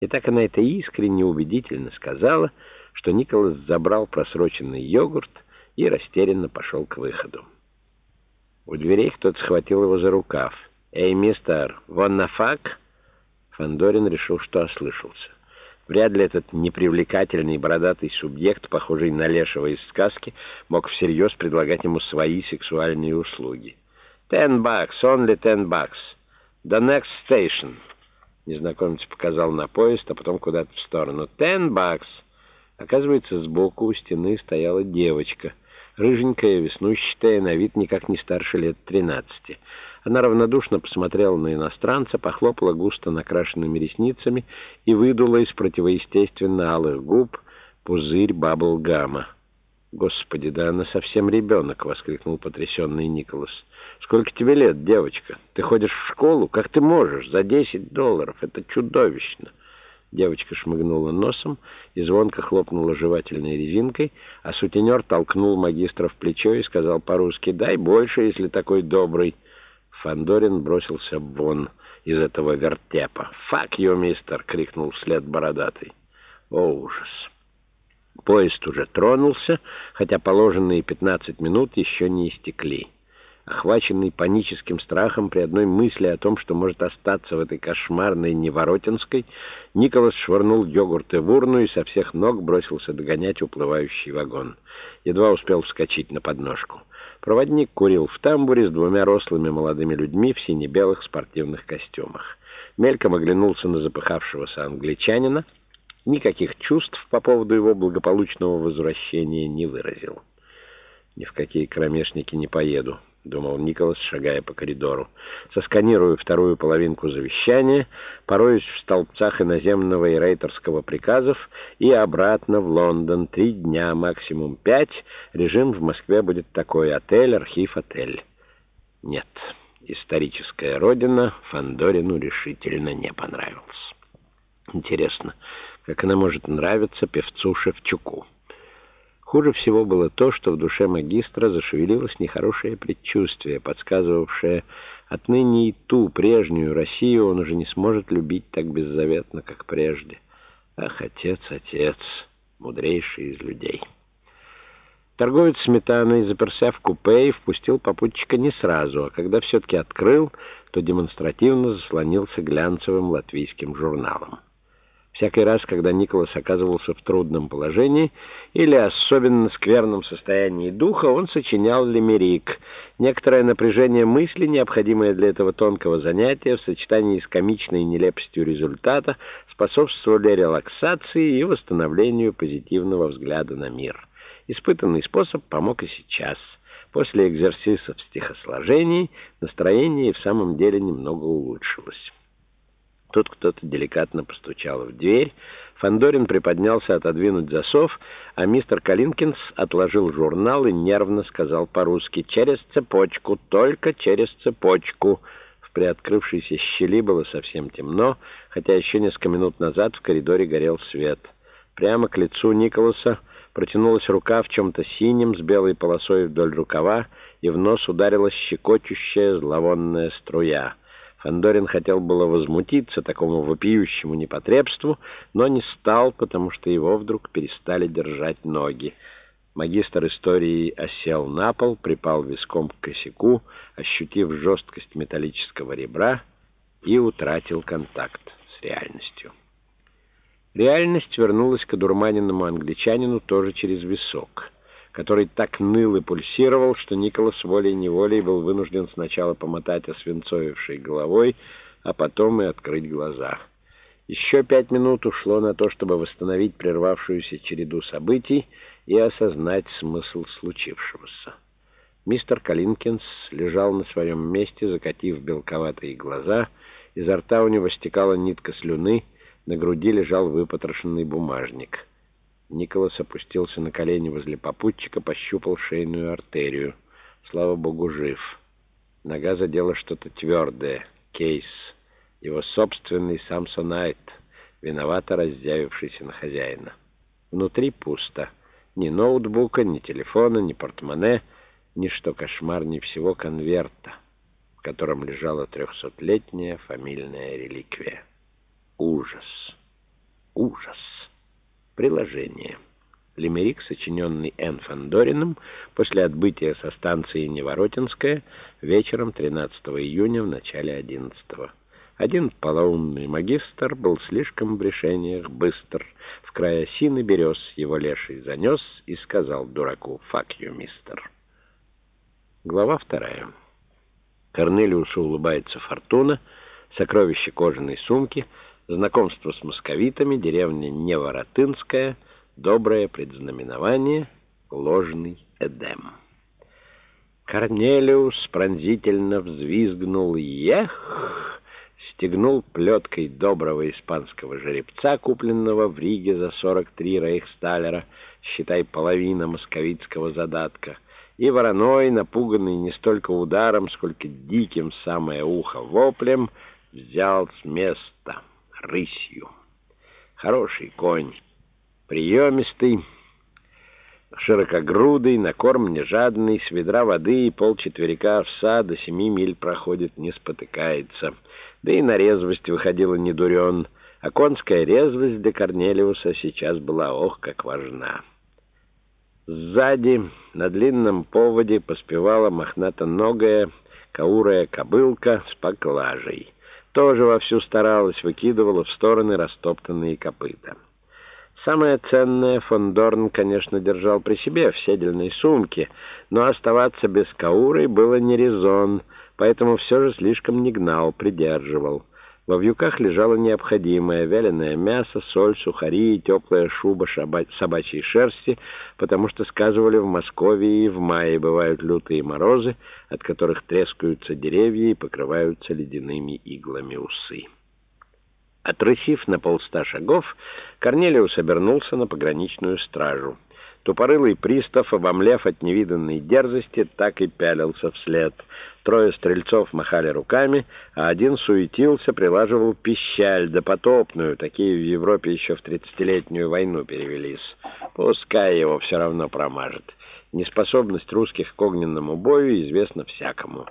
И так она это искренне убедительно сказала, что Николас забрал просроченный йогурт и растерянно пошел к выходу. У дверей кто-то схватил его за рукав. «Эй, мистер, вон на фак?» Фандорин решил, что ослышался. Вряд ли этот непривлекательный бородатый субъект, похожий на лешего из сказки, мог всерьез предлагать ему свои сексуальные услуги. «Ten bucks, only ten bucks. The next station». Незнакомец показал на поезд, а потом куда-то в сторону. «Ten bucks!» Оказывается, сбоку у стены стояла девочка. Рыженькая, веснущатая, на вид никак не старше лет тринадцати. Она равнодушно посмотрела на иностранца, похлопала густо накрашенными ресницами и выдула из противоестественно алых губ пузырь бабл-гамма. «Господи, да она совсем ребенок!» — воскликнул потрясенный Николас. «Сколько тебе лет, девочка? Ты ходишь в школу? Как ты можешь? За десять долларов! Это чудовищно!» Девочка шмыгнула носом и звонко хлопнула жевательной резинкой, а сутенер толкнул магистра в плечо и сказал по-русски «Дай больше, если такой добрый». Фандорин бросился вон из этого вертепа. «Фак ю, мистер!» — крикнул вслед бородатый. «О, ужас!» Поезд уже тронулся, хотя положенные 15 минут еще не истекли. Охваченный паническим страхом при одной мысли о том, что может остаться в этой кошмарной Неворотинской, Николас швырнул йогурты в урну и со всех ног бросился догонять уплывающий вагон. Едва успел вскочить на подножку. Проводник курил в тамбуре с двумя рослыми молодыми людьми в сине-белых спортивных костюмах. Мельком оглянулся на запыхавшегося англичанина — никаких чувств по поводу его благополучного возвращения не выразил. «Ни в какие кромешники не поеду», — думал Николас, шагая по коридору. «Сосканирую вторую половинку завещания, пороюсь в столбцах иноземного и рейтерского приказов и обратно в Лондон. Три дня, максимум пять. Режим в Москве будет такой — отель, архив, отель». Нет, историческая родина Фандорину решительно не понравилась. Интересно, как она может нравиться певцу Шевчуку. Хуже всего было то, что в душе магистра зашевелилось нехорошее предчувствие, подсказывавшее, отныне и ту прежнюю Россию он уже не сможет любить так беззаветно, как прежде. Ах, отец, отец, мудрейший из людей. Торговец сметаной, заперся в купе и впустил попутчика не сразу, а когда все-таки открыл, то демонстративно заслонился глянцевым латвийским журналом. Всякий раз, когда Николас оказывался в трудном положении или особенно скверном состоянии духа, он сочинял лимерик. Некоторое напряжение мысли, необходимое для этого тонкого занятия, в сочетании с комичной нелепостью результата, способствовали релаксации и восстановлению позитивного взгляда на мир. Испытанный способ помог и сейчас. После экзерсисов стихосложений настроение в самом деле немного улучшилось. Тут кто-то деликатно постучал в дверь. Фандорин приподнялся отодвинуть засов, а мистер Калинкинс отложил журнал и нервно сказал по-русски «Через цепочку, только через цепочку». В приоткрывшейся щели было совсем темно, хотя еще несколько минут назад в коридоре горел свет. Прямо к лицу Николаса протянулась рука в чем-то синем с белой полосой вдоль рукава, и в нос ударила щекочущая зловонная струя — Фандорин хотел было возмутиться такому вопиющему непотребству, но не стал, потому что его вдруг перестали держать ноги. Магистр истории осел на пол, припал виском к косяку, ощутив жесткость металлического ребра и утратил контакт с реальностью. Реальность вернулась к одурманенному англичанину тоже через висок — который так ныл и пульсировал, что Николас волей-неволей был вынужден сначала помотать освинцовившей головой, а потом и открыть глаза. Еще пять минут ушло на то, чтобы восстановить прервавшуюся череду событий и осознать смысл случившегося. Мистер Калинкинс лежал на своем месте, закатив белковатые глаза, изо рта у него стекала нитка слюны, на груди лежал выпотрошенный бумажник — Николас опустился на колени возле попутчика, пощупал шейную артерию. Слава богу, жив. Нога задела что-то твердое. Кейс. Его собственный Самсонайт, виновато раздявившийся на хозяина. Внутри пусто. Ни ноутбука, ни телефона, ни портмоне, ни что кошмарнее всего конверта, в котором лежала трехсотлетняя фамильная реликвия. Ужас. ужас. Приложение. Лимерик, сочиненный Н. Фандориным после отбытия со станции Неворотинская вечером 13 июня в начале 11 -го. Один полоумный магистр был слишком в решениях быстр. В край осины берез его леший занес и сказал дураку «Fuck you, мистер». Глава вторая. Корнелиусу улыбается фортуна, сокровище кожаной сумки, знакомство с московитами, деревня Неворотынская, доброе предзнаменование, ложный Эдем. Корнелиус пронзительно взвизгнул «Ех!» стегнул плеткой доброго испанского жеребца, купленного в Риге за 43 рейхсталера, считай, половина московитского задатка, и вороной, напуганный не столько ударом, сколько диким самое ухо воплем, взял с места рысью. Хороший конь, приемистый, широкогрудый, на корм нежадный, с ведра воды и полчетверика овса до семи миль проходит, не спотыкается — да и на резвость выходила не дурен, а конская резвость для Корнелиуса сейчас была ох, как важна. Сзади, на длинном поводе, поспевала мохнато-ногая, каурая кобылка с поклажей. Тоже вовсю старалась, выкидывала в стороны растоптанные копыта. Самое ценное Фондорн, конечно, держал при себе в седельной сумке, но оставаться без кауры было не резон — поэтому все же слишком не гнал, придерживал. Во вьюках лежало необходимое — вяленое мясо, соль, сухари и теплая шуба собачьей шерсти, потому что, сказывали, в Москве и в мае бывают лютые морозы, от которых трескаются деревья и покрываются ледяными иглами усы. Отрысив на полста шагов, Корнелиус обернулся на пограничную стражу. Тупорылый пристав, обомлев от невиданной дерзости, так и пялился вслед. Трое стрельцов махали руками, а один суетился, прилаживал пищаль, да потопную. Такие в Европе еще в тридцатилетнюю войну перевелись. Пускай его все равно промажет. Неспособность русских к огненному бою известна всякому.